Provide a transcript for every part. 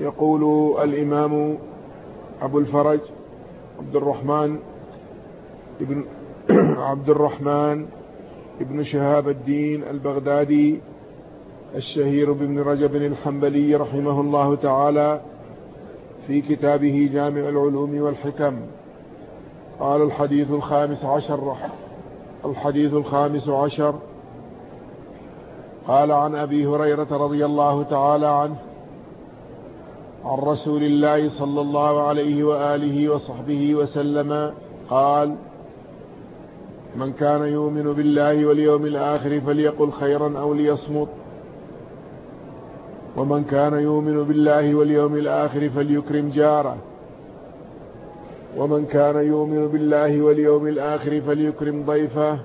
يقول الإمام أبو الفرج عبد الرحمن ابن عبد الرحمن ابن شهاب الدين البغدادي الشهير بابن رجب الحنبلي رحمه الله تعالى في كتابه جامع العلوم والحكم. قال الحديث الخامس عشر. الحديث الخامس عشر. قال عن أبي هريرة رضي الله تعالى عنه عن رسول الله صلى الله عليه وآله وصحبه وسلم قال من كان يؤمن بالله واليوم الآخر فليقل خيرا أو ليصمت ومن كان يؤمن بالله واليوم الآخر فليكرم جاره ومن كان يؤمن بالله واليوم الآخر فليكرم ضيفه.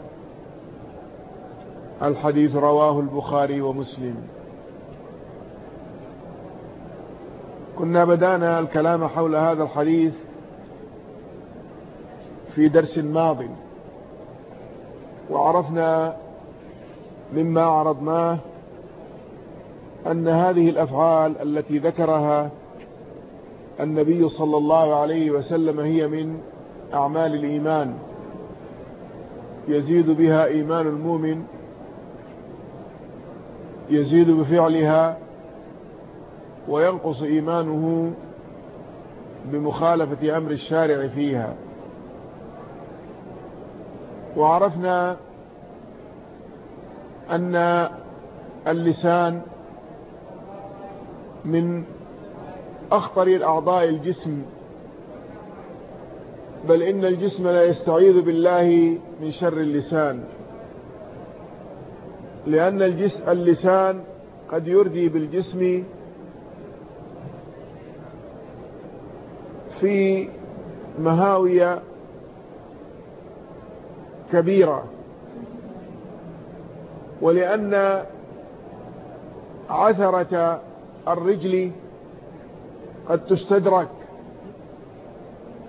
الحديث رواه البخاري ومسلم. كنا بدأنا الكلام حول هذا الحديث في درس ماض وعرفنا مما عرضناه أن هذه الأفعال التي ذكرها النبي صلى الله عليه وسلم هي من أعمال الإيمان يزيد بها إيمان المؤمن يزيد بفعلها وينقص إيمانه بمخالفة أمر الشارع فيها. وعرفنا أن اللسان من أخطر الأعضاء الجسم بل إن الجسم لا يستعيذ بالله من شر اللسان لأن اللسان قد يردي بالجسم في مهاوية كبيرة. ولأن عثرة الرجل قد تستدرك.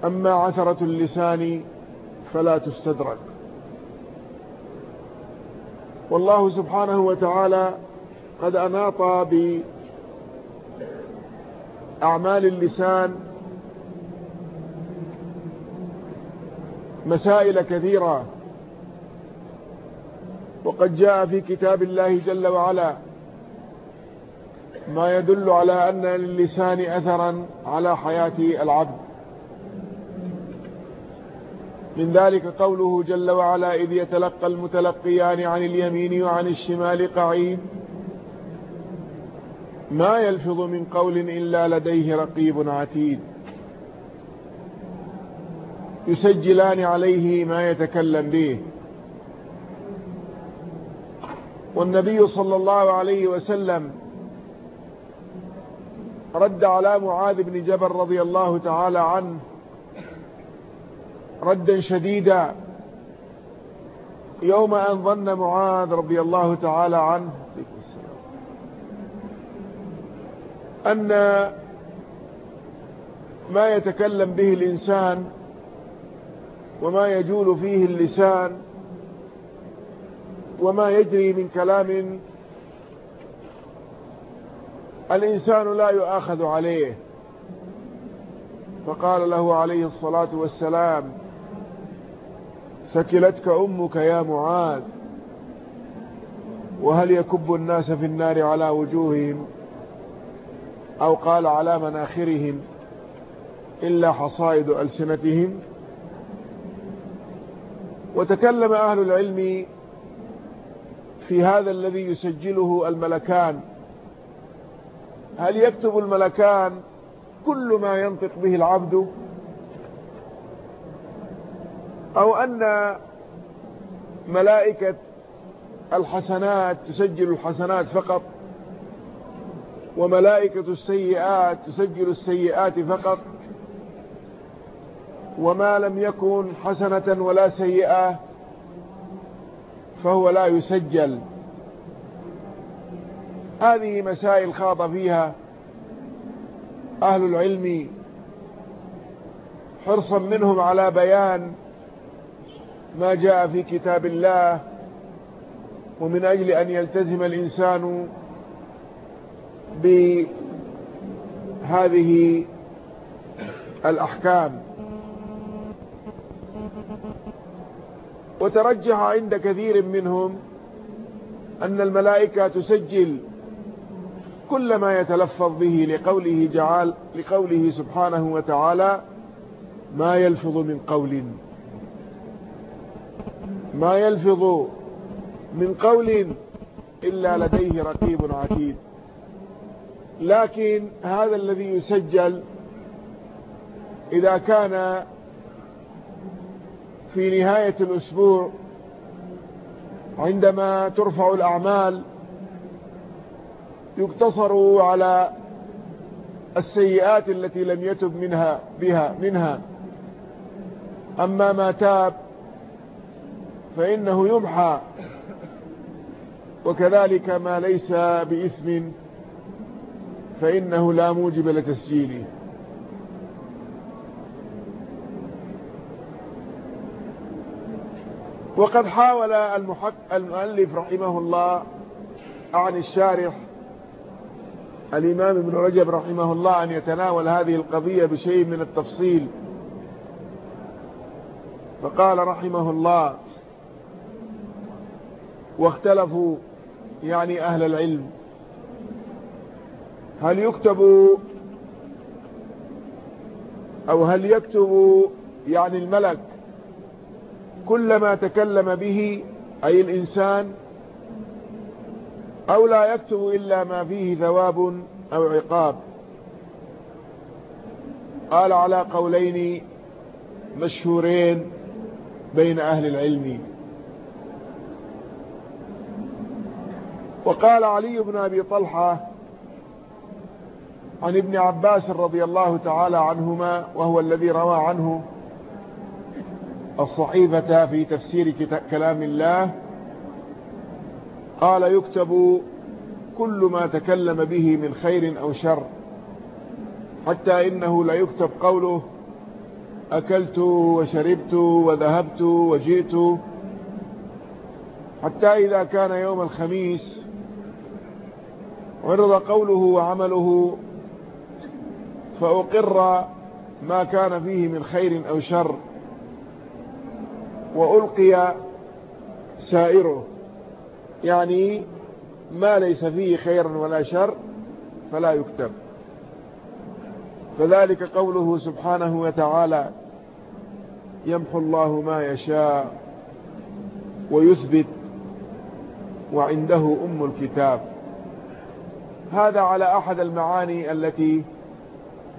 أما عثرة اللسان فلا تستدرك. والله سبحانه وتعالى قد أناط بأعمال اللسان مسائل كثيرة. وقد جاء في كتاب الله جل وعلا ما يدل على أن للسان أثرا على حياة العبد. من ذلك قوله جل وعلا إذ يتلقى المتلقيان عن اليمين وعن الشمال قعيد. ما يلفظ من قول إلا لديه رقيب عتيد. يسجلان عليه ما يتكلم به. والنبي صلى الله عليه وسلم رد على معاذ بن جبل رضي الله تعالى عنه ردا شديدا يوم أن ظن معاذ رضي الله تعالى عنه أن ما يتكلم به الإنسان وما يجول فيه اللسان وما يجري من كلام الإنسان لا يؤاخذ عليه. فقال له عليه الصلاة والسلام ثكلتك أمك يا معاذ وهل يكب الناس في النار على وجوههم؟ أو قال على مناخرهم إلا حصائد ألسنتهم؟ وتكلم أهل العلم في هذا الذي يسجله الملكان. هل يكتب الملكان كل ما ينطق به العبد؟ أو أن ملائكة الحسنات تسجل الحسنات فقط؟ وملائكة السيئات تسجل السيئات فقط؟ وما لم يكن حسنة ولا سيئة فهو لا يسجل. هذه مسائل خاض فيها أهل العلم حرصا منهم على بيان ما جاء في كتاب الله ومن أجل أن يلتزم الإنسان هذه الأحكام. وترجح عند كثير منهم أن الملائكة تسجل كل ما يتلفظ به لقوله, جعل لقوله سبحانه وتعالى ما يلفظ من قول. ما يلفظ من قول إلا لديه رقيب عتيد. لكن هذا الذي يسجل إذا كان في نهاية الأسبوع عندما ترفع الأعمال يقتصر على السيئات التي لم يتب منها بها منها. أما ما تاب فإنه يمحى. وكذلك ما ليس بإثم فإنه لا موجب لتسجيله. وقد حاول المؤلف رحمه الله عن الشارح الإمام ابن رجب رحمه الله أن يتناول هذه القضية بشيء من التفصيل. فقال رحمه الله واختلفوا يعني أهل العلم. هل يكتب أو هل يكتب يعني الملك كل ما تكلم به أي الإنسان أو لا يكتب إلا ما فيه ثواب أو عقاب. قال على قولين مشهورين بين أهل العلم. وقال علي بن أبي طلحة عن ابن عباس رضي الله تعالى عنهما وهو الذي روى عنه الصحيفة في تفسير كلام الله. قال يكتب كل ما تكلم به من خير أو شر حتى إنه لا يكتب قوله أكلت وشربت وذهبت وجئت. حتى إذا كان يوم الخميس عرض قوله وعمله فأقر ما كان فيه من خير أو شر. وألقي سائره. يعني ما ليس فيه خير ولا شر فلا يكتب. فذلك قوله سبحانه وتعالى يمحو الله ما يشاء ويثبت وعنده أم الكتاب. هذا على أحد المعاني التي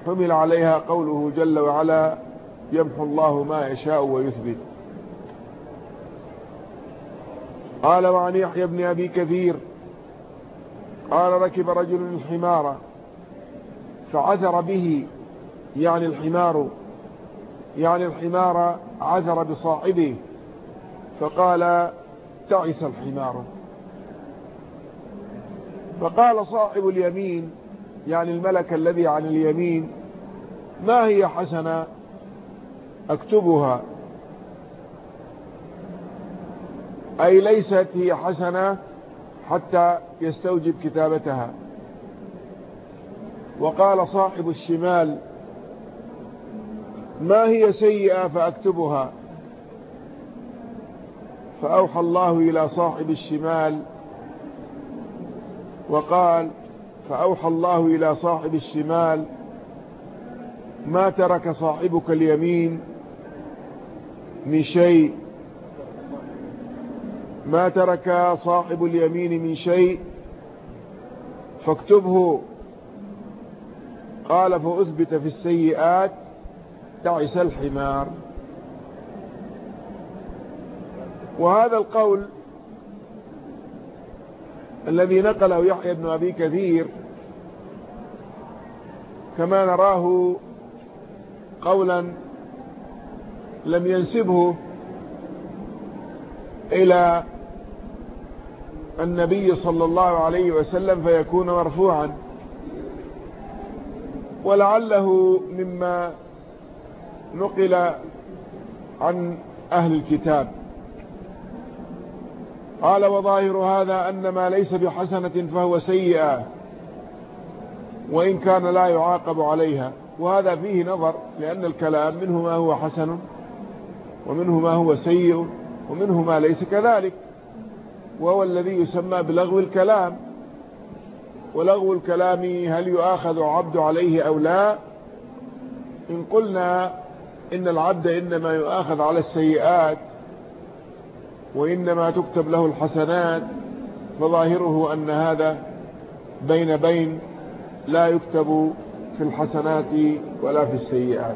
حمل عليها قوله جل وعلا يمحو الله ما يشاء ويثبت. قال وعن يحيى بن أبي كثير قال ركب رجل الحمار فعثر به يعني الحمار يعني الحمار عثر بصاحبه فقال تعس الحمار. فقال صاحب اليمين يعني الملك الذي عن اليمين ما هي حسنة؟ أكتبها. أي ليست هي حسنة حتى يستوجب كتابتها. وقال صاحب الشمال ما هي سيئة فأكتبها. فأوحى الله إلى صاحب الشمال وقال فأوحى الله إلى صاحب الشمال ما ترك صاحبك اليمين من شيء ما ترك صاحب اليمين من شيء فاكتبه. قال فأثبت في السيئات تعس الحمار. وهذا القول الذي نقله يحيى بن أبي كثير كما نراه قولا لم ينسبه إلى النبي صلى الله عليه وسلم فيكون مرفوعا. ولعله مما نقل عن أهل الكتاب. قال وظاهر هذا أن ما ليس بحسنة فهو سيئة وإن كان لا يعاقب عليها. وهذا فيه نظر لأن الكلام منه ما هو حسن ومنه ما هو سيء ومنه ما ليس كذلك. وهو الذي يسمى بلغو الكلام. ولغو الكلام هل يؤاخذ عبد عليه أو لا؟ إن قلنا إن العبد إنما يؤاخذ على السيئات وإنما تكتب له الحسنات فظاهره أن هذا بين بين لا يكتب في الحسنات ولا في السيئات.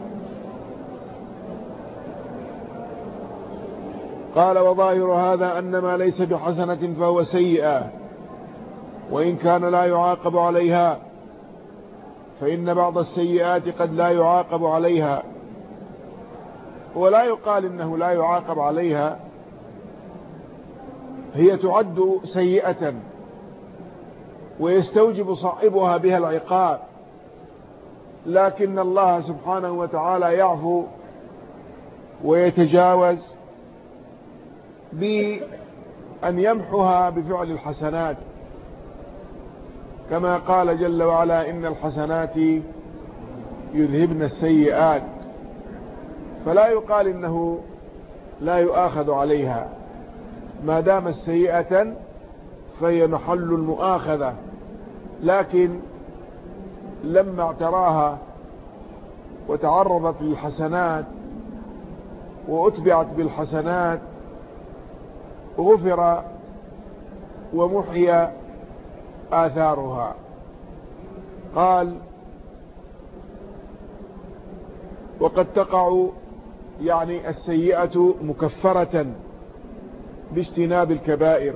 قال وظاهر هذا أن ما ليس بحسنة فهو سيئة وإن كان لا يعاقب عليها فإن بعض السيئات قد لا يعاقب عليها ولا يقال إنه لا يعاقب عليها هي تعد سيئة ويستوجب صاحبها بها العقاب لكن الله سبحانه وتعالى يعفو ويتجاوز بأن يمحها بفعل الحسنات. كما قال جل وعلا إن الحسنات يذهبن السيئات. فلا يقال إنه لا يؤاخذ عليها. ما دامت سيئة فهي محل المؤاخذة. لكن لما اعتراها وتعرضت للحسنات وأتبعت بالحسنات غفر ومحي آثارها. قال وقد تقع يعني السيئة مكفرة باجتناب الكبائر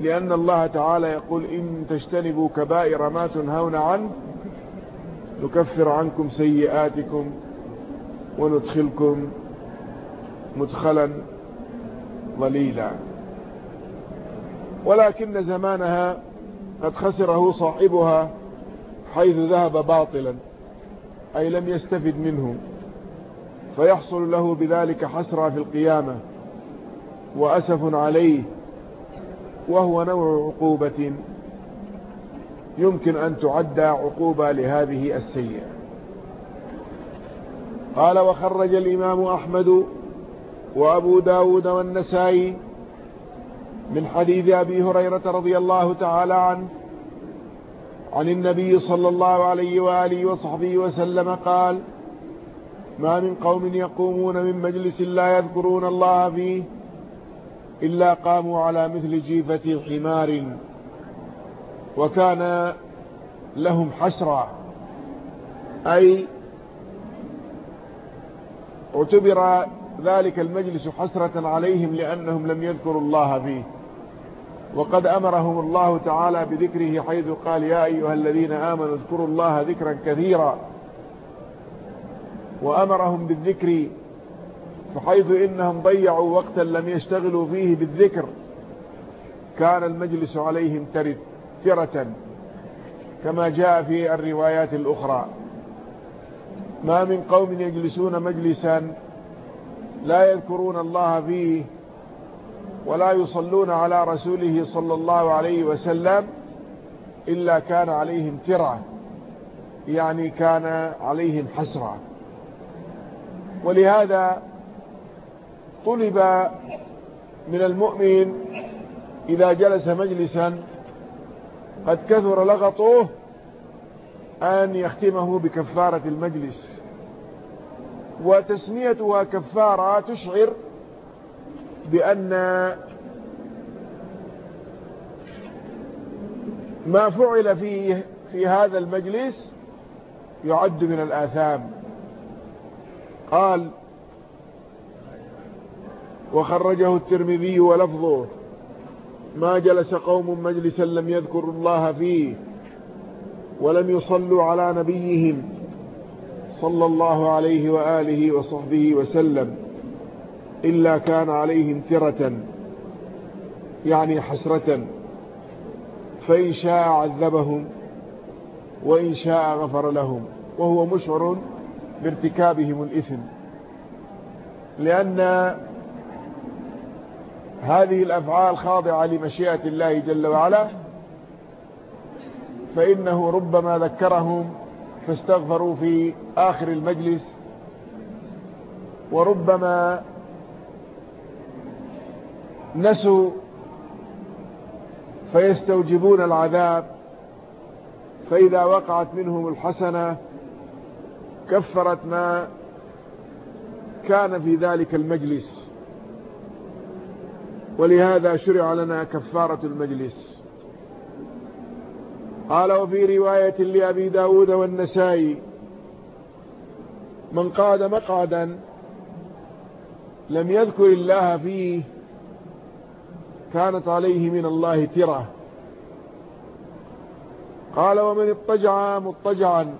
لأن الله تعالى يقول إن تجتنبوا كبائر ما تنهون عنه نكفر عنكم سيئاتكم وندخلكم مدخلا ظليلا. ولكن زمانها قد خسره صاحبها حيث ذهب باطلا أي لم يستفد منه فيحصل له بذلك حسرة في القيامة وأسف عليه وهو نوع عقوبة يمكن أن تعدى عقوبة لهذه السيئة. قال وخرج الإمام أحمد وأبو داود والنسائي من حديث أبي هريرة رضي الله تعالى عنه عن النبي صلى الله عليه وآله وصحبه وسلم قال ما من قوم يقومون من مجلس لا يذكرون الله فيه إلا قاموا على مثل جيفة حمار وكان لهم حسرة أي اعتبر ذلك المجلس حسرة عليهم لأنهم لم يذكروا الله فيه. وقد أمرهم الله تعالى بذكره حيث قال يا أيها الذين آمنوا اذكروا الله ذكرا كثيرا. وأمرهم بالذكر فحيث إنهم ضيعوا وقتا لم يشتغلوا فيه بالذكر كان المجلس عليهم ترد ترة كما جاء في الروايات الأخرى. ما من قوم يجلسون مجلسا لا يذكرون الله فيه ولا يصلون على رسوله صلى الله عليه وسلم إلا كان عليهم ترة يعني كان عليهم حسرة. ولهذا طلب من المؤمن إذا جلس مجلسا قد كثر لغطه أن يختمه بكفارة المجلس. وتسميتها كفارة تشعر بأن ما فعل فيه في هذا المجلس يعد من الآثام. قال وخرجه الترمذي ولفظه ما جلس قوم مجلسا لم يذكروا الله فيه ولم يصلوا على نبيهم. صلى الله عليه وآله وصحبه وسلم إلا كان عليهم ترة يعني حسرة فإن شاء عذبهم وإن شاء غفر لهم وهو مشعر بارتكابهم الإثم. لأن هذه الأفعال خاضعة لمشيئة الله جل وعلا فإنه ربما ذكرهم فاستغفروا في آخر المجلس. وربما نسوا فيستوجبون العذاب. فإذا وقعت منهم الحسنة كفرت ما كان في ذلك المجلس. ولهذا شرع لنا كفارة المجلس. قال وفي رواية لأبي داود والنسائي من قعد مقعدا لم يذكر الله فيه كانت عليه من الله ترة قال ومن اضطجع مضطجعا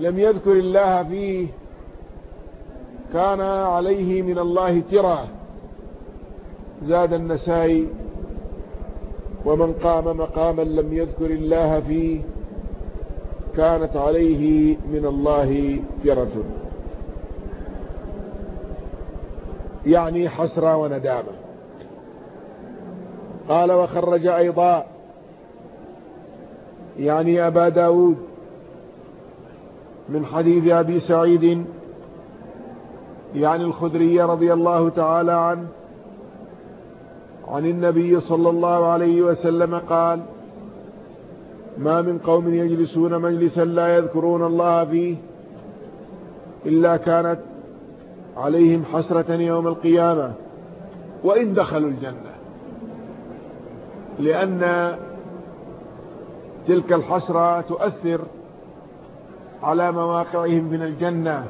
لم يذكر الله فيه كان عليه من الله ترى. زاد النسائي. ومن قام مقاما لم يذكر الله فيه كانت عليه من الله ترة يعني حسرة وندامة. قال وخرج أيضا يعني أبا داود من حديث أبي سعيد يعني الخدري رضي الله تعالى عنه عن النبي صلى الله عليه وسلم قال ما من قوم يجلسون مجلسا لا يذكرون الله فيه إلا كانت عليهم حسرة يوم القيامة وإن دخلوا الجنة لأن تلك الحسرة تؤثر على مواقعهم من الجنة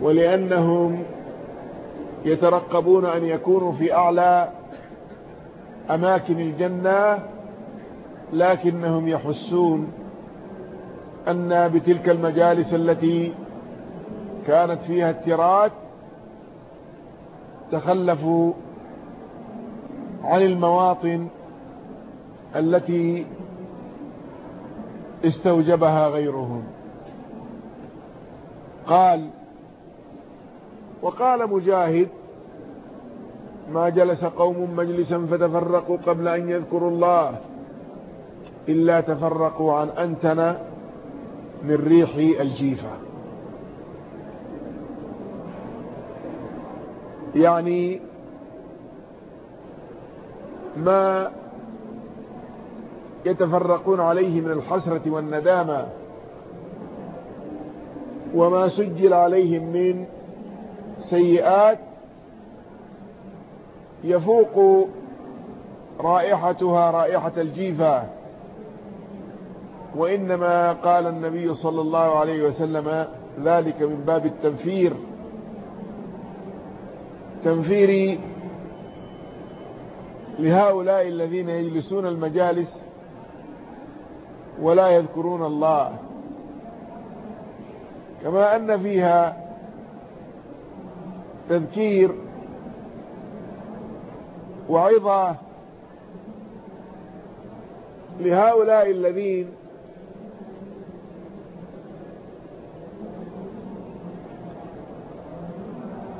ولأنهم يترقبون أن يكونوا في أعلى أماكن الجنة لكنهم يحسون أن بتلك المجالس التي كانت فيها الترات تخلفوا عن المواطن التي استوجبها غيرهم. قال وقال مجاهد ما جلس قوم مجلسا فتفرقوا قبل أن يذكروا الله إلا تفرقوا عن أنتنا من ريح الجيفة. يعني ما يتفرقون عليه من الحسرة والندامة وما سجل عليهم من سيئات يفوق رائحتها رائحة الجيفة. وإنما قال النبي صلى الله عليه وسلم ذلك من باب التنفير. تنفير لهؤلاء الذين يجلسون المجالس ولا يذكرون الله. كما أن فيها تذكير وعظة لهؤلاء الذين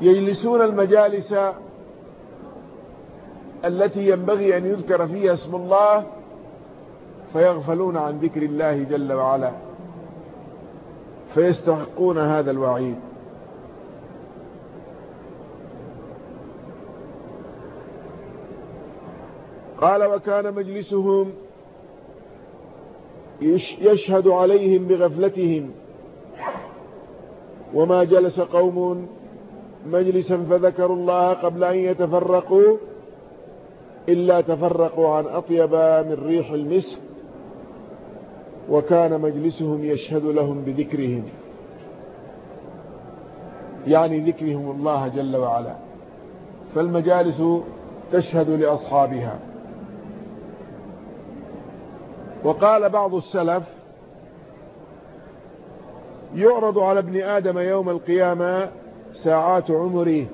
يجلسون المجالس التي ينبغي أن يذكر فيها اسم الله فيغفلون عن ذكر الله جل وعلا فيستحقون هذا الوعيد. قال وكان مجلسهم يشهد عليهم بغفلتهم. وما جلس قوم مجلسا فذكروا الله قبل أن يتفرقوا إلا تفرقوا عن أطيب من ريح المسك. وكان مجلسهم يشهد لهم بذكرهم. يعني ذكرهم الله جل وعلا. فالمجالس تشهد لأصحابها. وقال بعض السلف يعرض على ابن آدم يوم القيامة ساعات عمره.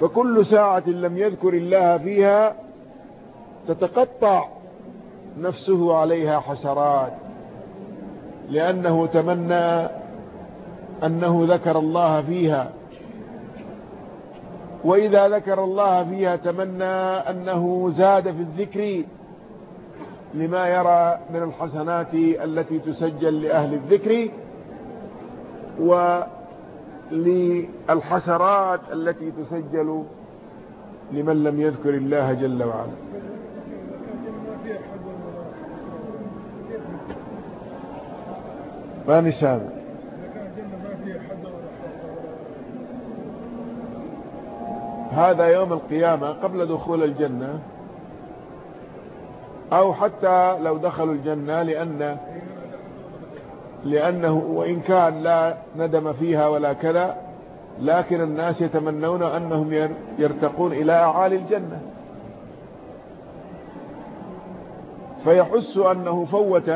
فكل ساعة لم يذكر الله فيها تتقطع نفسه عليها حسرات لأنه تمنى أنه ذكر الله فيها. وإذا ذكر الله فيها تمنى أنه زاد في الذكر. لما يرى من الحسنات التي تسجل لأهل الذكر وللحسرات التي تسجل لمن لم يذكر الله جل وعلا. ما نسامع هذا يوم القيامة قبل دخول الجنة. أو حتى لو دخلوا الجنة لأن لأنه وإن كان لا ندم فيها ولا كذا لكن الناس يتمنون أنهم يرتقون إلى أعالي الجنة. فيحس أنه فوت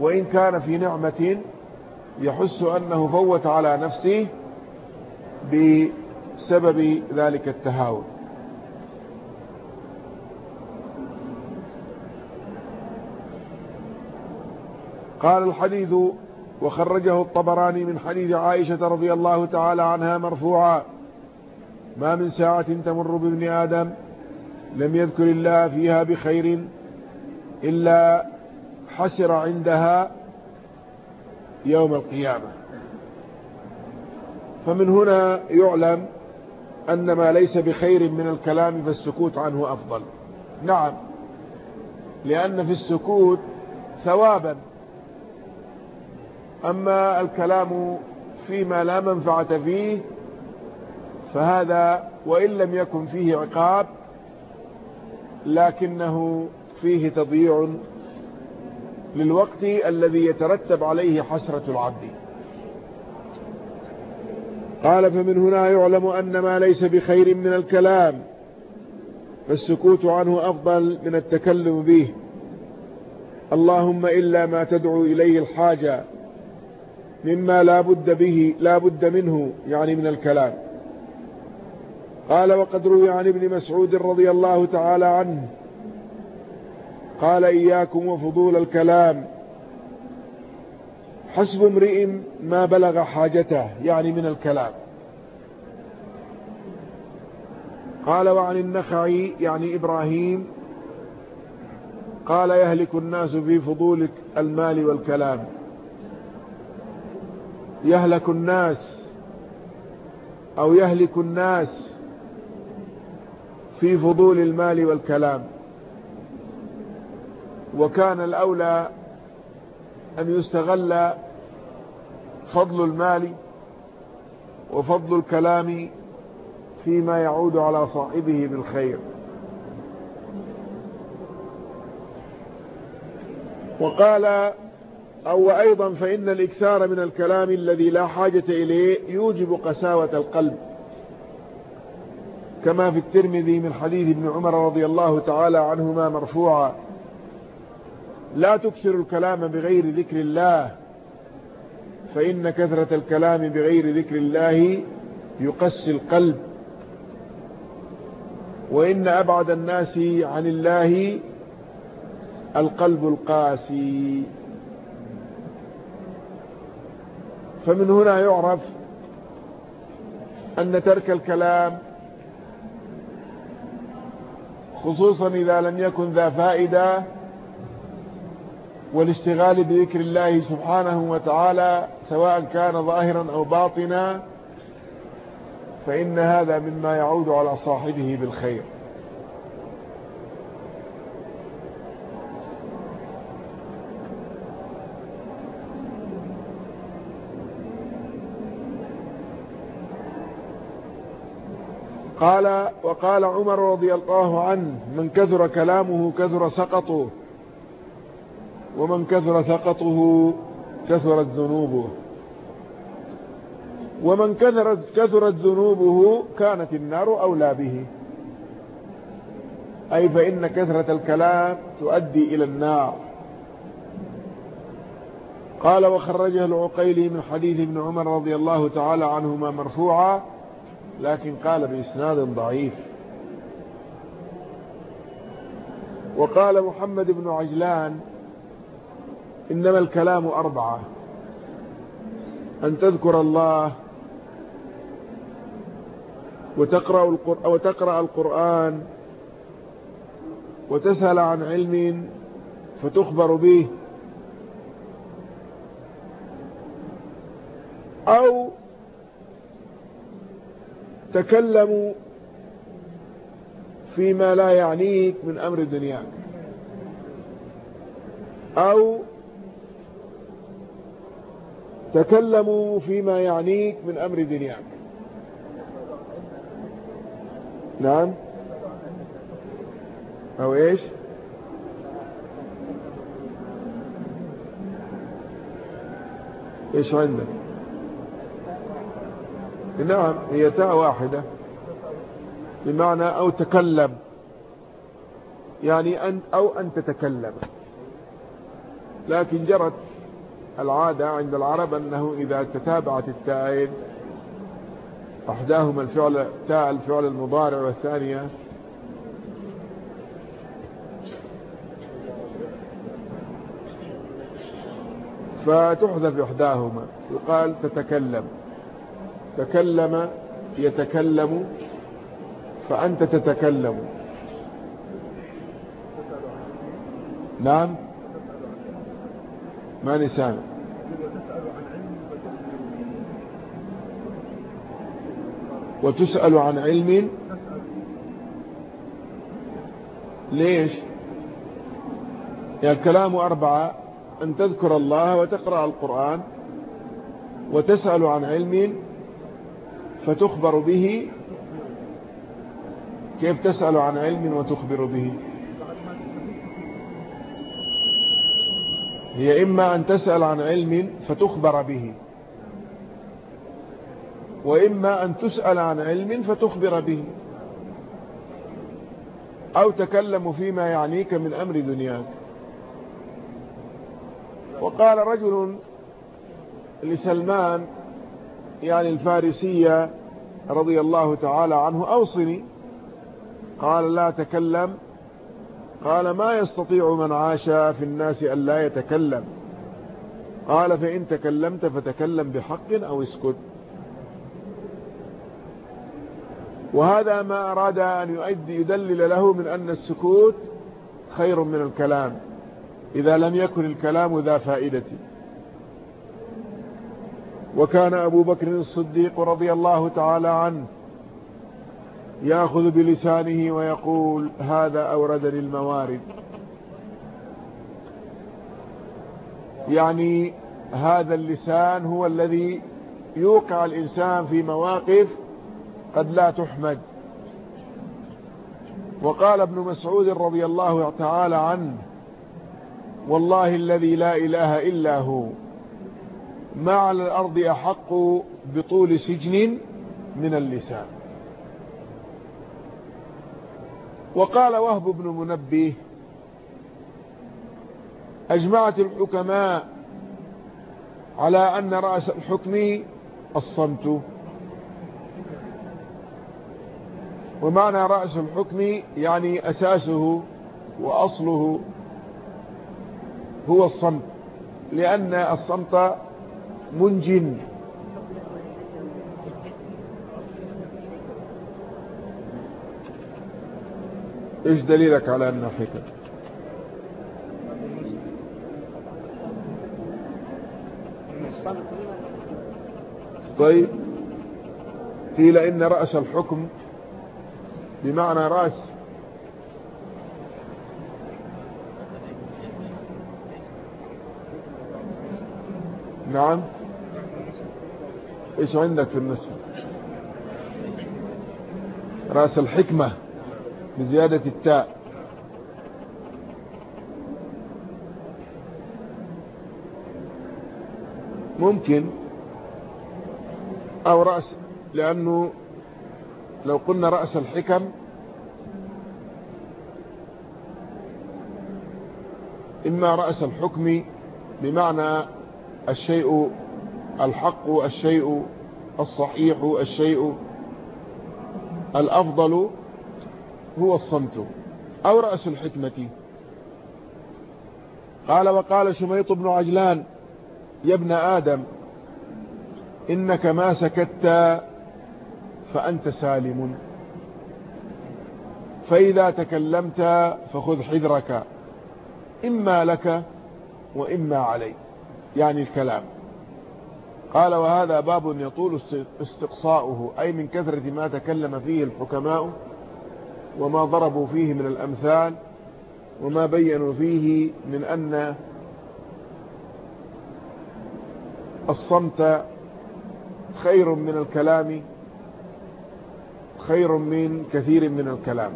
وإن كان في نعمة يحس أنه فوت على نفسه بسبب ذلك التهاون. قال الحديث وخرجه الطبراني من حديث عائشة رضي الله تعالى عنها مرفوعا ما من ساعة تمر بابن آدم لم يذكر الله فيها بخير إلا حسر عندها يوم القيامة. فمن هنا يعلم أن ما ليس بخير من الكلام فالسكوت عنه أفضل. نعم لأن في السكوت ثوابا. أما الكلام فيما لا منفعة فيه فهذا وإن لم يكن فيه عقاب لكنه فيه تضييع للوقت الذي يترتب عليه حسرة العبد. قال فمن هنا يعلم أن ما ليس بخير من الكلام فالسكوت عنه أفضل من التكلم به. اللهم إلا ما تدعو إليه الحاجة. مما لا بد به لا بد منه يعني من الكلام. قال وقد روي عن ابن مسعود رضي الله تعالى عنه قال إياكم وفضول الكلام. حسب امرئ ما بلغ حاجته يعني من الكلام. قال وعن النخعي يعني إبراهيم قال يهلك الناس في فضول المال والكلام. يهلك الناس أو يهلك الناس في فضول المال والكلام. وكان الأولى أن يستغل فضل المال وفضل الكلام فيما يعود على صاحبه بالخير. وقال أو أيضا فإن الإكثار من الكلام الذي لا حاجة إليه يوجب قساوة القلب. كما في الترمذي من حديث ابن عمر رضي الله تعالى عنهما مرفوعا لا تكثر الكلام بغير ذكر الله فإن كثرة الكلام بغير ذكر الله يقسي القلب. وإن أبعد الناس عن الله القلب القاسي. فمن هنا يعرف أن ترك الكلام خصوصا إذا لم يكن ذا فائدة والاشتغال بذكر الله سبحانه وتعالى سواء كان ظاهرا أو باطنا فإن هذا مما يعود على صاحبه بالخير. قال وقال عمر رضي الله عنه من كثر كلامه كثر سقطه ومن كثر سقطه كثرت ذنوبه ومن كثرت, كثرت ذنوبه كانت النار أولى به. أي فإن كثرة الكلام تؤدي إلى النار. قال وخرجه العقيلي من حديث ابن عمر رضي الله تعالى عنهما مرفوعا لكن قال بإسناد ضعيف. وقال محمد بن عجلان إنما الكلام أربعة. أن تذكر الله وتقرأ القرآن, وتقرأ القرآن وتسأل عن علم فتخبر به. أو تكلموا فيما لا يعنيك من أمر دنياك. أو تكلموا فيما يعنيك من أمر دنياك. نعم. أو إيش؟ إيش عندك؟ نعم هي تاء واحدة. بمعنى أو تكلم. يعني أن أو أن تتكلم. لكن جرت العادة عند العرب أنه إذا تتابعت التائين أحداهما الفعل تاء الفعل المضارع والثانية. فتحذف إحداهما يقال تتكلم. تكلم يتكلم فأنت تتكلم. نعم. ما نسان وتسأل عن علم. ليش؟ يعني الكلام أربعة. أن تذكر الله وتقرأ القرآن. وتسأل عن علم. فتخبر به. كيف تسأل عن علم وتخبر به؟ هي إما أن تسأل عن علم فتخبر به وإما أن تسأل عن علم فتخبر به أو تكلم فيما يعنيك من أمر دنياك. وقال رجل لسلمان يعني الفارسية رضي الله تعالى عنه أوصني. قال لا تكلم. قال ما يستطيع من عاش في الناس أن لا يتكلم. قال فإن تكلمت فتكلم بحق أو اسكت. وهذا ما أراد أن يؤدي يدلل له من أن السكوت خير من الكلام. إذا لم يكن الكلام ذا فائدة. وكان أبو بكر الصديق رضي الله تعالى عنه يأخذ بلسانه ويقول هذا أوردني الموارد. يعني هذا اللسان هو الذي يوقع الإنسان في مواقف قد لا تحمد. وقال ابن مسعود رضي الله تعالى عنه والله الذي لا إله إلا هو. ما على الأرض أحق بطول سجن من اللسان. وقال وهب بن منبه أجمعت الحكماء على أن رأس الحكم الصمت. ومعنى رأس الحكم يعني أساسه وأصله هو الصمت لأن الصمت منجن. إيش دليلك على انه حكم؟ طيب قيل إن رأس الحكم بمعنى رأس نعم. إيش عندك في النسخة رأس الحكمة بزيادة التاء. ممكن. أو رأس لأنه لو قلنا رأس الحكم إما رأس الحكم بمعنى الشيء الحق الشيء الصحيح الشيء الأفضل هو الصمت. أو رأس الحكمة. قال وقال شميط بن عجلان يا ابن آدم إنك ما سكت فأنت سالم. فإذا تكلمت فخذ حذرك إما لك وإما علي. يعني الكلام. قال وهذا باب يطول استقصاؤه أي من كثرة ما تكلم فيه الحكماء وما ضربوا فيه من الأمثال وما بينوا فيه من أن الصمت خير من الكلام خير من كثير من الكلام.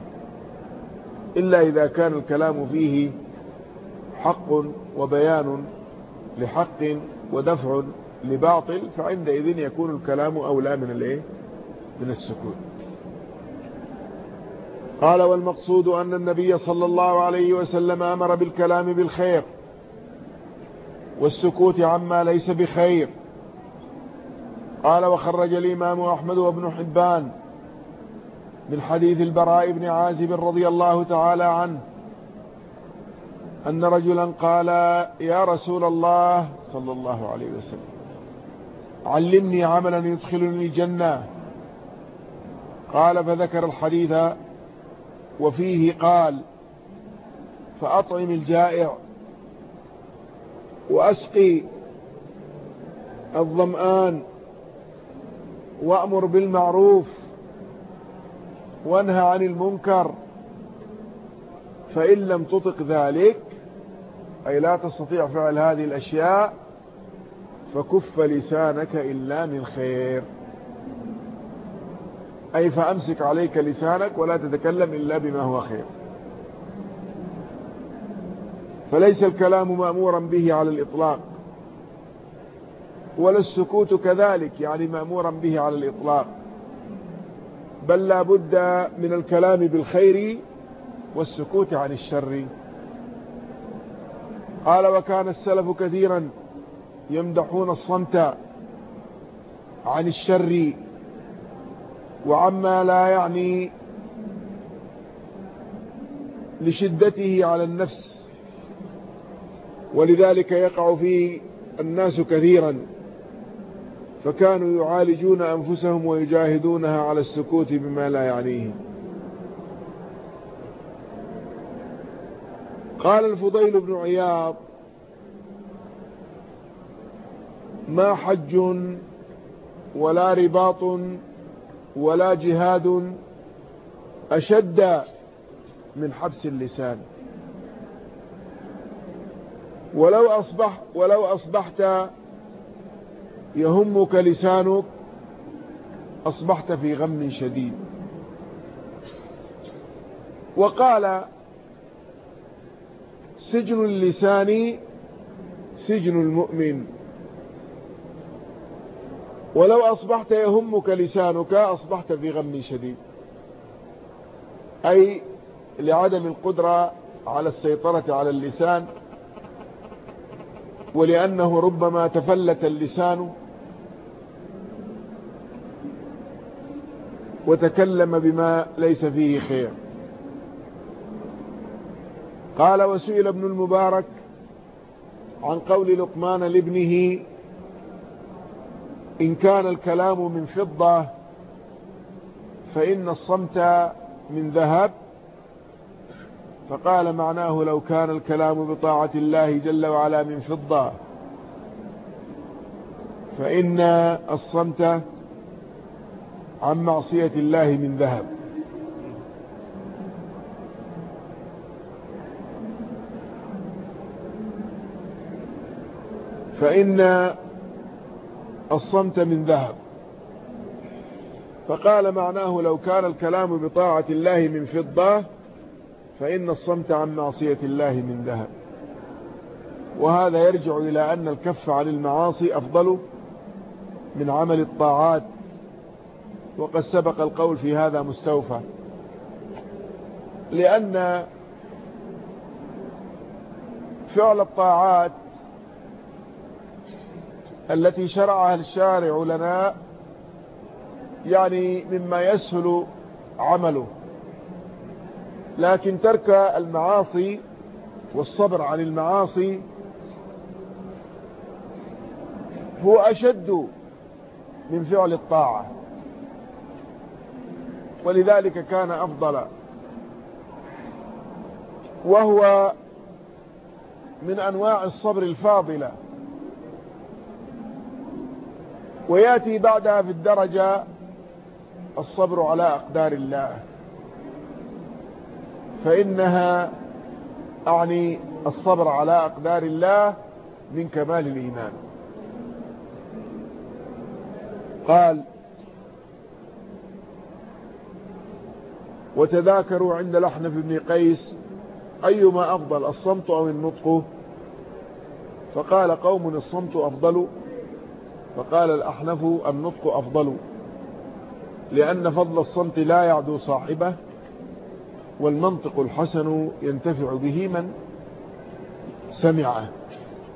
إلا إذا كان الكلام فيه حق وبيان لحق ودفع لباطل فعندئذ يكون الكلام أولى من الإيه؟ من السكوت قال والمقصود أن النبي صلى الله عليه وسلم أمر بالكلام بالخير والسكوت عما ليس بخير. قال وخرج الإمام أحمد وابن حبان من حديث البراء بن عازب رضي الله تعالى عنه أن رجلا قال يا رسول الله صلى الله عليه وسلم. علمني عملا يدخلني الجنة. قال فذكر الحديث وفيه قال فأطعم الجائع وأسقي الظمآن وأمر بالمعروف وانهى عن المنكر فإن لم تطق ذلك أي لا تستطيع فعل هذه الأشياء فكف لسانك إلا من خير. أي فأمسك عليك لسانك ولا تتكلم إلا بما هو خير. فليس الكلام مأمورا به على الإطلاق ولا السكوت كذلك يعني مأمورا به على الإطلاق. بل لا بد من الكلام بالخير والسكوت عن الشر. قال وكان السلف كثيرا يمدحون الصمت عن الشر وعما لا يعني لشدته على النفس. ولذلك يقع فيه الناس كثيرا. فكانوا يعالجون أنفسهم ويجاهدونها على السكوت بما لا يعنيهم. قال الفضيل بن عياض ما حج ولا رباط ولا جهاد أشد من حبس اللسان. ولو أصبح ولو أصبحت يهمك لسانك أصبحت في غم شديد. وقال سجن اللسان سجن المؤمن. ولو أصبحت يهمك لسانك أصبحت في غم شديد. أي لعدم القدرة على السيطرة على اللسان ولأنه ربما تفلت اللسان وتكلم بما ليس فيه خير. قال وسئل ابن المبارك عن قول لقمان لابنه إن كان الكلام من فضة فإن الصمت من ذهب. فقال معناه لو كان الكلام بطاعة الله جل وعلا من فضة فإن الصمت عن معصية الله من ذهب. فإن الصمت من ذهب. فقال معناه لو كان الكلام بطاعة الله من فضة فإن الصمت عن معصية الله من ذهب. وهذا يرجع إلى أن الكف عن المعاصي أفضل من عمل الطاعات. وقد سبق القول في هذا مستوفى. لأن فعل الطاعات التي شرعها الشارع لنا يعني مما يسهل عمله. لكن ترك المعاصي والصبر عن المعاصي هو أشد من فعل الطاعة. ولذلك كان أفضل. وهو من أنواع الصبر الفاضلة. ويأتي بعدها في الدرجة الصبر على أقدار الله. فإنها أعني الصبر على أقدار الله من كمال الإيمان. قال وتذاكروا عند الأحنف بن قيس أيما أفضل الصمت أو النطق؟ فقال قوم الصمت أفضل. فقال الأحنف النطق أفضل لأن فضل الصمت لا يعدو صاحبه والمنطق الحسن ينتفع به من سمعه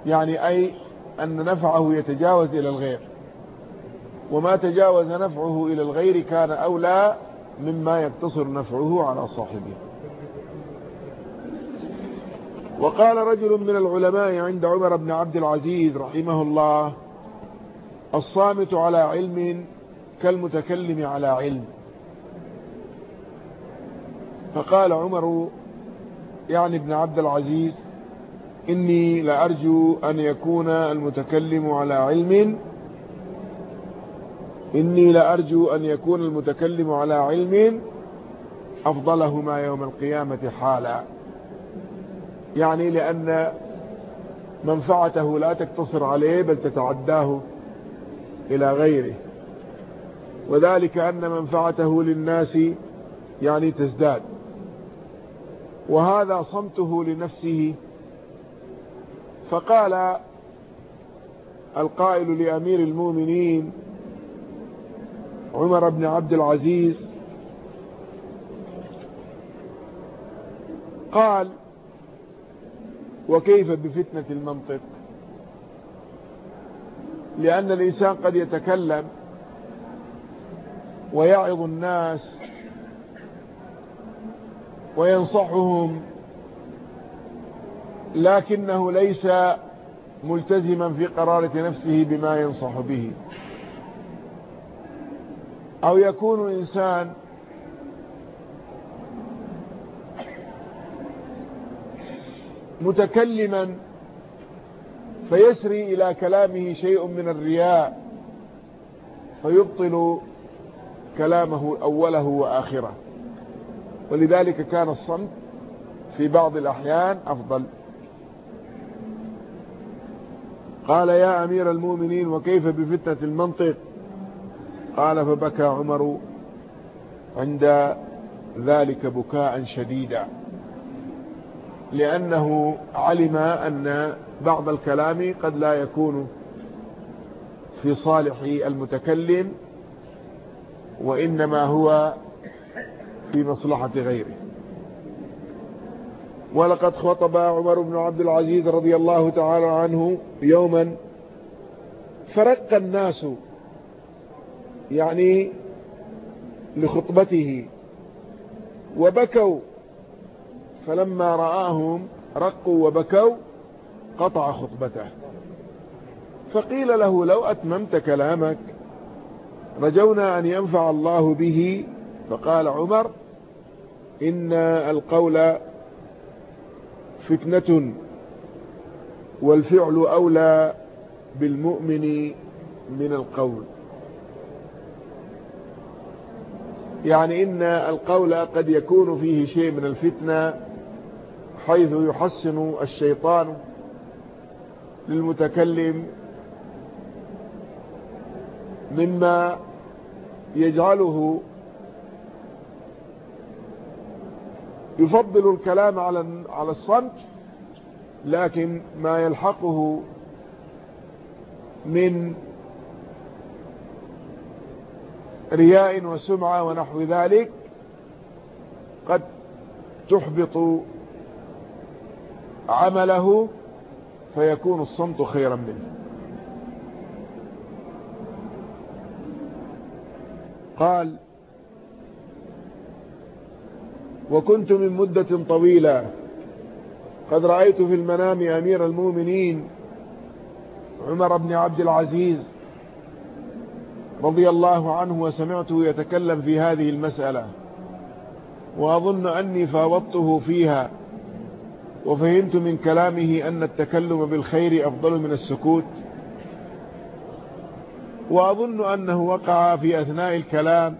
يعني أي أن نفعه يتجاوز إلى الغير وما تجاوز نفعه إلى الغير كان أولى مما يقتصر نفعه على صاحبه. وقال رجل من العلماء عند عمر بن عبد العزيز رحمه الله الصامت على علم كالمتكلم على علم. فقال عمر يعني ابن عبد العزيز إني لأرجو أن يكون المتكلم على علم. إني لأرجو أن يكون المتكلم على علم أفضلهما يوم القيامة حالا. يعني لأن منفعته لا تقتصر عليه بل تتعداه. إلى غيره. وذلك أن منفعته للناس يعني تزداد. وهذا صمته لنفسه. فقال القائل لأمير المؤمنين عمر بن عبد العزيز قال وكيف بفتنة المنطق؟ لأن الإنسان قد يتكلم ويعظ الناس وينصحهم لكنه ليس ملتزما في قرارة نفسه بما ينصح به. أو يكون إنسان متكلما فيسري إلى كلامه شيء من الرياء فيبطل كلامه أوله وآخره. ولذلك كان الصمت في بعض الأحيان أفضل. قال يا أمير المؤمنين وكيف بفتنة المنطق؟ قال فبكى عمر عند ذلك بكاء شديدا. لأنه علم أن بعض الكلام قد لا يكون في صالح المتكلم وإنما هو في مصلحة غيره. ولقد خطب عمر بن عبد العزيز رضي الله تعالى عنه يوما فرق الناس يعني لخطبته وبكوا فلما رآهم رقوا وبكوا قطع خطبته. فقيل له لو أتممت كلامك رجونا أن ينفع الله به. فقال عمر إن القول فتنة والفعل أولى بالمؤمن من القول. يعني إن القول قد يكون فيه شيء من الفتنة حيث يحسن الشيطان للمتكلم مما يجعله يفضل الكلام على على الصمت لكن ما يلحقه من رياء وسمعة ونحو ذلك قد تحبط عمله فيكون الصمت خيرا منه. قال وكنت من مدة طويلة قد رأيت في المنام أمير المؤمنين عمر بن عبد العزيز رضي الله عنه وسمعته يتكلم في هذه المسألة وأظن أني فاوضته فيها وفهمت من كلامه أن التكلم بالخير أفضل من السكوت. وأظن أنه وقع في أثناء الكلام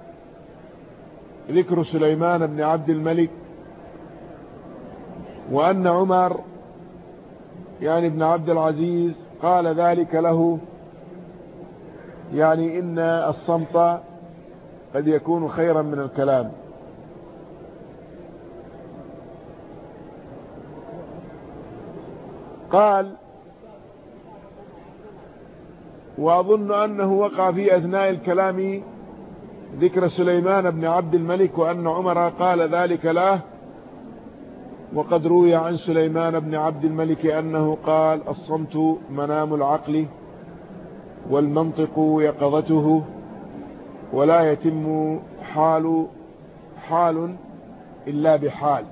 ذكر سليمان بن عبد الملك وأن عمر يعني ابن عبد العزيز قال ذلك له يعني إن الصمت قد يكون خيرا من الكلام. قال وأظن أنه وقع في أثناء الكلام ذكر سليمان بن عبد الملك وأن عمر قال ذلك له وقد روي عن سليمان بن عبد الملك أنه قال الصمت منام العقل والمنطق يقظته ولا يتم حال حال إلا بحال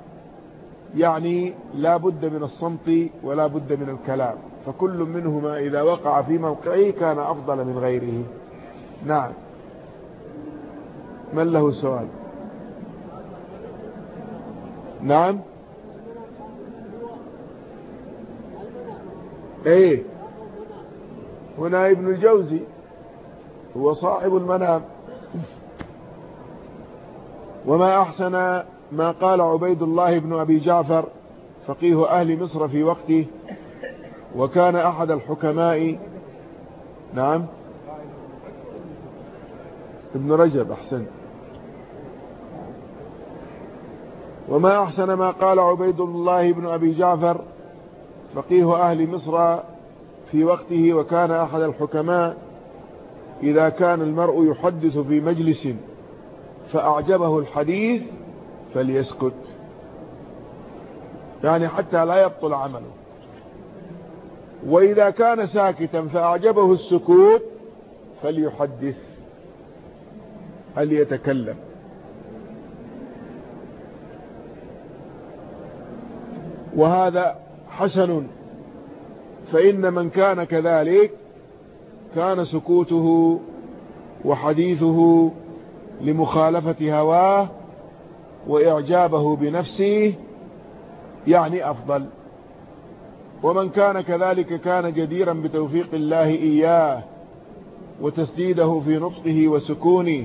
يعني لا بد من الصمت ولا بد من الكلام. فكل منهما إذا وقع في موقعه كان أفضل من غيره. نعم. من له سؤال؟ نعم. إيه. هنا ابن الجوزي. هو صاحب المنام. وما أحسن ما قال عبيد الله بن أبي جعفر فقيه أهل مصر في وقته وكان أحد الحكماء. نعم. ابن رجب أحسن. وما أحسن ما قال عبيد الله بن أبي جعفر فقيه أهل مصر في وقته وكان أحد الحكماء. إذا كان المرء يحدث في مجلس فأعجبه الحديث فليسكت. يعني حتى لا يبطل عمله. وإذا كان ساكتا فأعجبه السكوت فليحدث. هل يتكلم؟ وهذا حسن. فإن من كان كذلك كان سكوته وحديثه لمخالفة هواه وإعجابه بنفسه يعني أفضل. ومن كان كذلك كان جديرا بتوفيق الله إياه وتسديده في نطقه وسكونه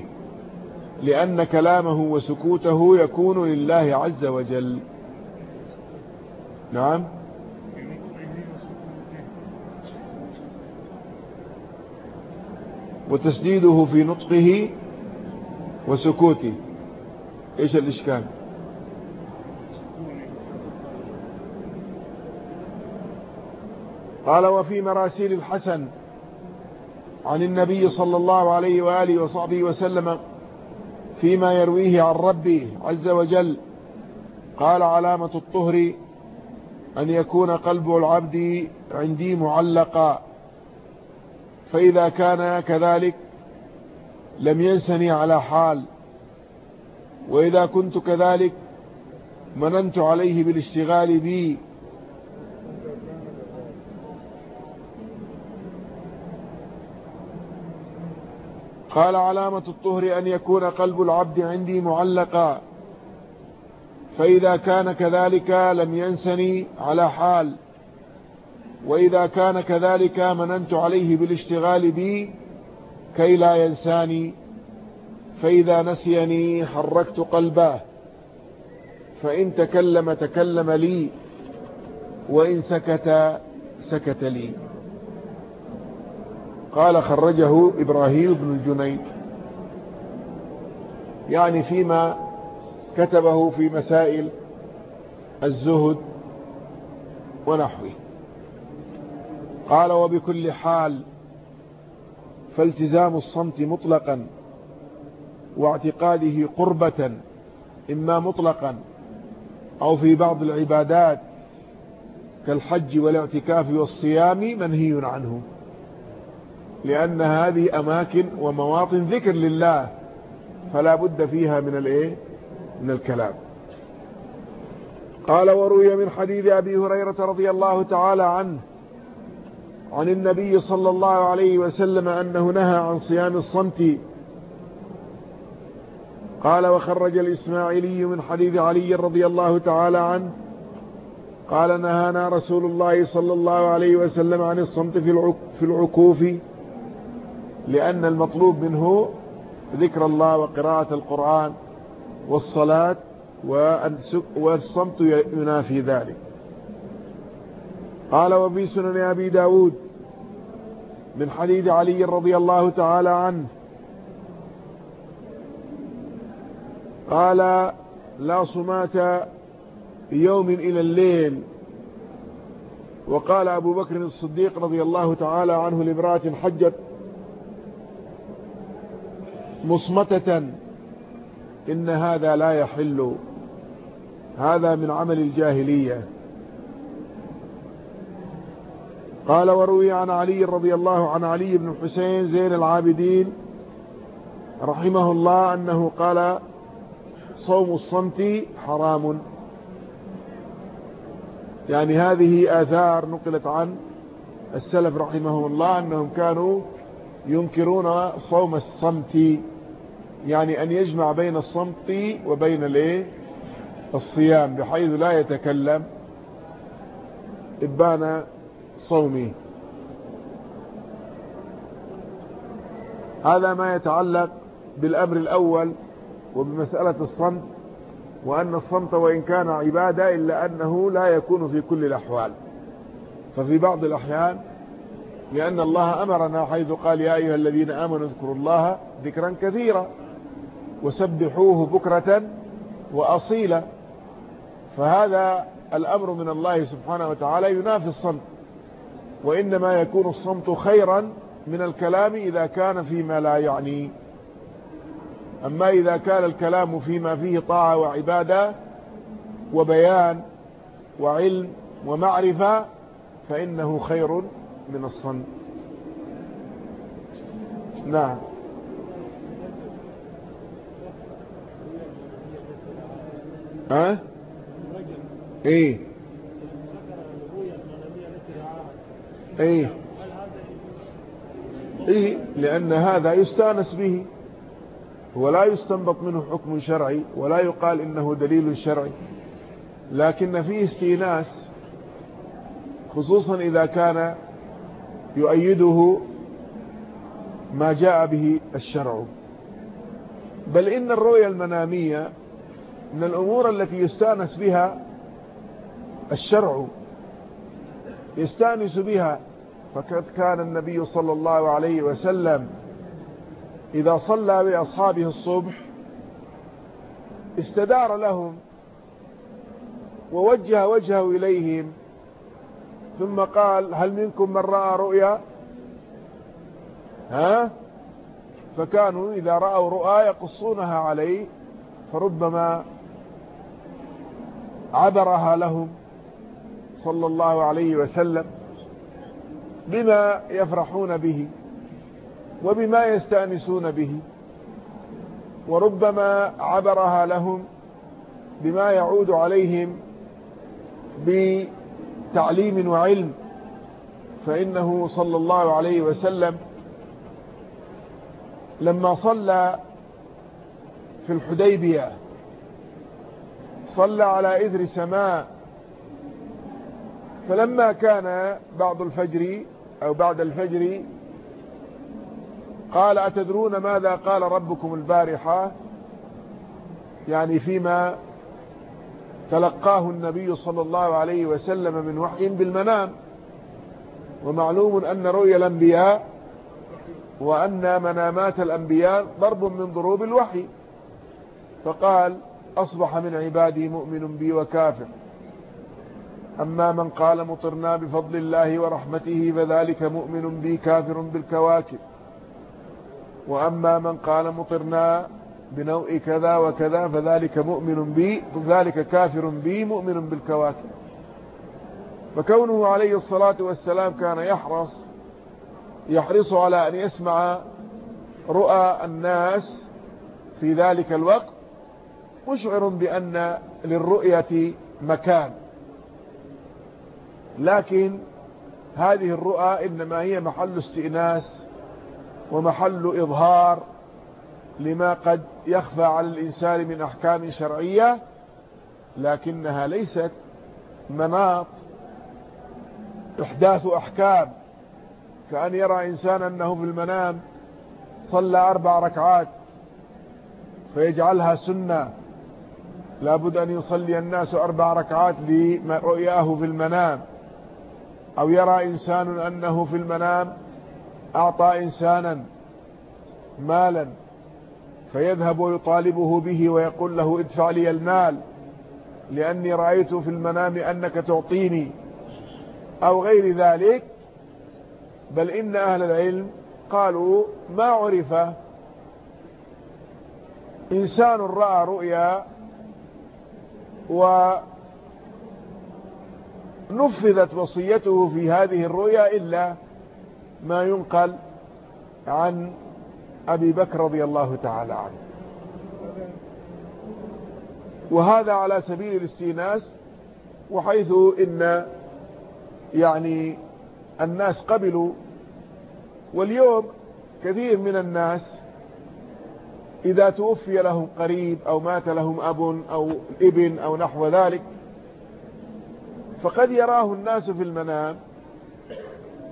لأن كلامه وسكوته يكون لله عز وجل. نعم. وتسديده في نطقه وسكوته. إيش الإشكال؟ قال وفي مراسيل الحسن عن النبي صلى الله عليه وآله وصحبه وسلم فيما يرويه عن ربه عز وجل قال علامة الطهر أن يكون قلب العبد عندي معلقا فإذا كان كذلك لم ينسني على حال. وإذا كنت كذلك مننت عليه بالاشتغال بي. قال علامة الطهر أن يكون قلب العبد عندي معلقا. فإذا كان كذلك لم ينسني على حال. وإذا كان كذلك مننت عليه بالاشتغال بي كي لا ينساني. فإذا نسيني حركت قلبه فإن تكلم تكلم لي وإن سكت سكت لي. قال خرجه إبراهيم بن الجنيد. يعني فيما كتبه في مسائل الزهد ونحوه. قال وبكل حال فالتزام الصمت مطلقا واعتقاده قربة إما مطلقا أو في بعض العبادات كالحج والاعتكاف والصيام منهي عنه. لأن هذه أماكن ومواطن ذكر لله فلا بد فيها من الإيه؟ من الكلام. قال وروي من حديث أبي هريرة رضي الله تعالى عنه عن النبي صلى الله عليه وسلم أنه نهى عن صيام الصمت قال وخرج الإسماعيلي من حديث علي رضي الله تعالى عنه قال نهانا رسول الله صلى الله عليه وسلم عن الصمت في العكوف لأن المطلوب منه ذكر الله وقراءة القرآن والصلاة والصمت ينافي ذلك. قال وفي سنن أبي داود من حديث علي رضي الله تعالى عنه قال لا صمات يوم إلى الليل. وقال أبو بكر الصديق رضي الله تعالى عنه لامرأة حجت مصمتة إن هذا لا يحل. هذا من عمل الجاهلية. قال وروي عن علي رضي الله عن علي بن حسين زين العابدين رحمه الله أنه قال صوم الصمت حرام. يعني هذه آثار نقلت عن السلف رحمه الله أنهم كانوا ينكرون صوم الصمت. يعني أن يجمع بين الصمت وبين الصيام بحيث لا يتكلم إبان صومه. هذا ما يتعلق بالأمر الأول وبمسألة الصمت وأن الصمت وإن كان عبادة إلا أنه لا يكون في كل الأحوال. ففي بعض الأحيان لأن الله أمرنا حيث قال يا أيها الذين آمنوا اذكروا الله ذكرا كثيرا وسبحوه بكرة وأصيلا. فهذا الأمر من الله سبحانه وتعالى ينافي الصمت وإنما يكون الصمت خيرا من الكلام إذا كان فيما لا يعني. أما إذا كان الكلام فيما فيه طاعة وعبادة وبيان وعلم ومعرفة فإنه خير من الصمت نعم. ها؟ إيه. إيه. إيه. لأن هذا يستأنس به. ولا يستنبط منه حكم شرعي ولا يقال إنه دليل شرعي لكن فيه استئناس خصوصا إذا كان يؤيده ما جاء به الشرع. بل إن الرؤيا المنامية من الأمور التي يستأنس بها الشرع. يستأنس بها فقد كان النبي صلى الله عليه وسلم إذا صلى بأصحابه الصبح استدار لهم ووجه وجهه إليهم ثم قال هل منكم من رأى رؤيا؟ ها؟ فكانوا إذا رأوا رؤى يقصونها عليه فربما عبرها لهم صلى الله عليه وسلم بما يفرحون به. وبما يستأنسون به وربما عبرها لهم بما يعود عليهم بتعليم وعلم. فإنه صلى الله عليه وسلم لما صلى في الحديبية صلى على إذر سماء فلما كان بعض الفجر أو بعد الفجر قال أتدرون ماذا قال ربكم البارحة؟ يعني فيما تلقاه النبي صلى الله عليه وسلم من وحي بالمنام. ومعلوم أن رؤيا الأنبياء وأن منامات الأنبياء ضرب من ضروب الوحي. فقال أصبح من عبادي مؤمن بي وكافر. أما من قال مطرنا بفضل الله ورحمته فذلك مؤمن بي كافر بالكواكب. وأما من قال مطرنا بنوء كذا وكذا فذلك مؤمن بي فذلك كافر بي مؤمن بالكواكب. فكونه عليه الصلاة والسلام كان يحرص يحرص على أن يسمع رؤى الناس في ذلك الوقت مشعر بأن للرؤية مكان. لكن هذه الرؤى إنما هي محل استئناس ومحل إظهار لما قد يخفى على الإنسان من أحكام شرعية لكنها ليست مناط إحداث أحكام. كأن يرى إنسان أنه في المنام صلى أربع ركعات فيجعلها سنة لابد أن يصلي الناس أربع ركعات لرؤياه في المنام. أو يرى إنسان أنه في المنام أعطى إنسانا مالا فيذهب ويطالبه به ويقول له ادفع لي المال لأني رأيت في المنام أنك تعطيني أو غير ذلك بل إن أهل العلم قالوا ما عرف. إنسان رأى رؤيا ونفذت وصيته في هذه الرؤيا إلا ما ينقل عن أبي بكر رضي الله تعالى عنه. وهذا على سبيل الاستئناس وحيث إن يعني الناس قبلوا واليوم كثير من الناس إذا توفي لهم قريب أو مات لهم أب أو ابن أو نحو ذلك فقد يراه الناس في المنام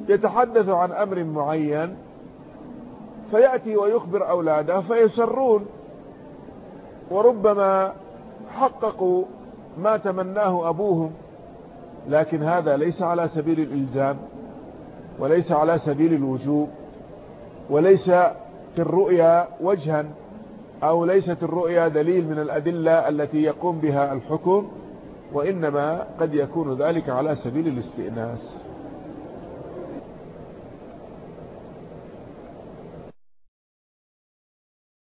يتحدث عن أمر معين فيأتي ويخبر أولاده فيسرون. وربما حققوا ما تمناه أبوهم. لكن هذا ليس على سبيل الإلزام وليس على سبيل الوجوب وليس في الرؤيا وجها أو ليست الرؤيا دليل من الأدلة التي يقوم بها الحكم وإنما قد يكون ذلك على سبيل الاستئناس.